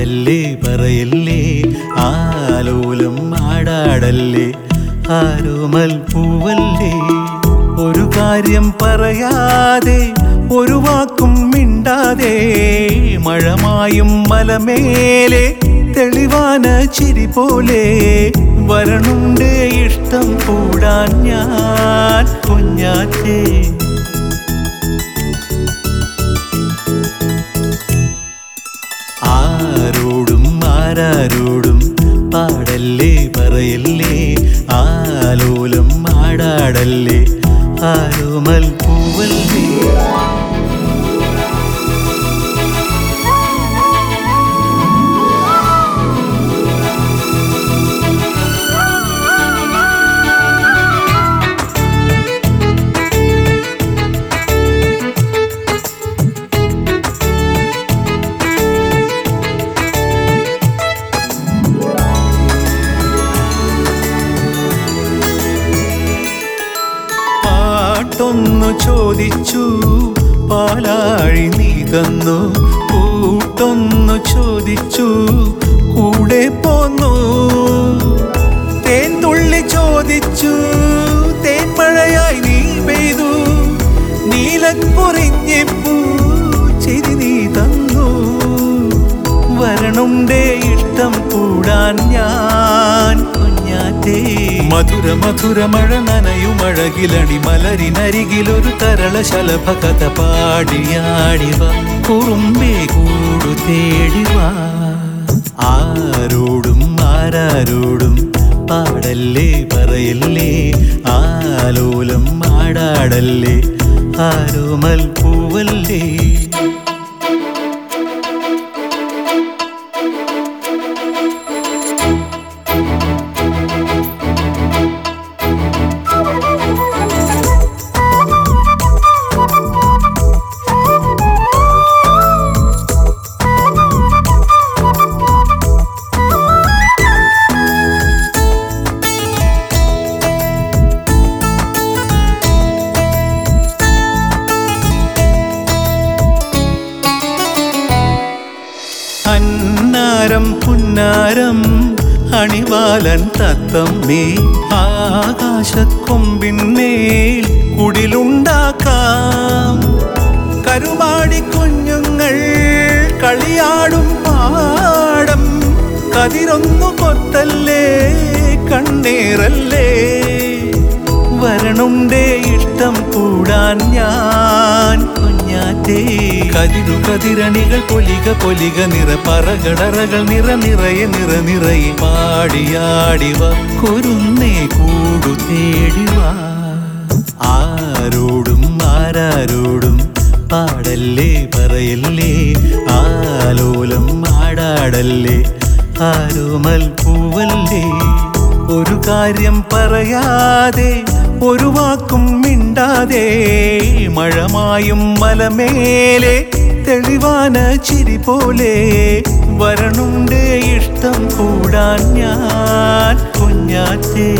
പാടല്ലേ പറയല്ലേ? ആലോലം ആടാടല്ലേ? ആരോമൽ പൂവല്ലേ? ഒരു കാര്യം പറയാതെ ഒരു വാക്കും മിണ്ടാതെ മഴമായും മലമേലെ തെളിവാന ചിരി പോലെ വരണുണ്ട് ഇഷ്ടം കൂടാൻ ഞാൻ കുഞ്ഞാറ്റേ. ആരാരോടും പാടല്ലേ പറയല്ലേ? ആലോലം ആടാടല്ലേ? ആരോമൽ പൂവല്ലേ? ചോദിച്ചു പാലാഴി നീ തന്നു. കൂട്ടൊന്നു ചോദിച്ചു കൂടെ പോന്നു. തേൻ തുള്ളി ചോദിച്ചു തേൻ മഴയായി നീ പെയ്തു. നീലൻ ചിരി മധുര മധുര മഴ നനയുമഴകിലടി മലരിനരികിലൊരു തരള ശലഭ കഥ പാടിയാടിവ. കുറുമ്പേ കൂടു തേടിവ. ആരോടും ആരാരോടും പാടല്ലേ പറയല്ലേ? ആലോലം ആടാടല്ലേ? ആരോമൽ പൂവല്ലേ? പുന്നാരം അണിവാലൻ തത്തമ്മേ ആകാശക്കൊമ്പിന്മേൽ കുടിലുണ്ടാക്കാം. കരുമാടി കുഞ്ഞുങ്ങൾ കളിയാടും പാടം. കതിരൊന്നു കൊത്തല്ലേ കണ്ണീറല്ലേ. വരണുണ്ടേ ഇഷ്ടം കൂടാൻ ഞാൻ കുഞ്ഞാറ്റേ. കതിരു കതിരണികൾ പൊലിക പൊലിക നിറ പറകടറകൾ നിറ നിറയെ നിറ നിറയെ പാടിയാടിവ കുരുന്നേ കൂടു തേടിവ. ആരോടും ആരാരോടും പാടല്ലേ പറയല്ലേ? ആലോലം ആടാടല്ലേ? ആരോമൽ പൂവല്ലേ? ഒരു കാര്യം പറയാതെ ഒരു വാക്കും മിണ്ടാതെ മഴമായും മലമേലെ തെളിവാന ചിരി പോലെ വരണുണ്ട് ഇഷ്ടം കൂടാൻ ഞാൻ കുഞ്ഞാറ്റേ.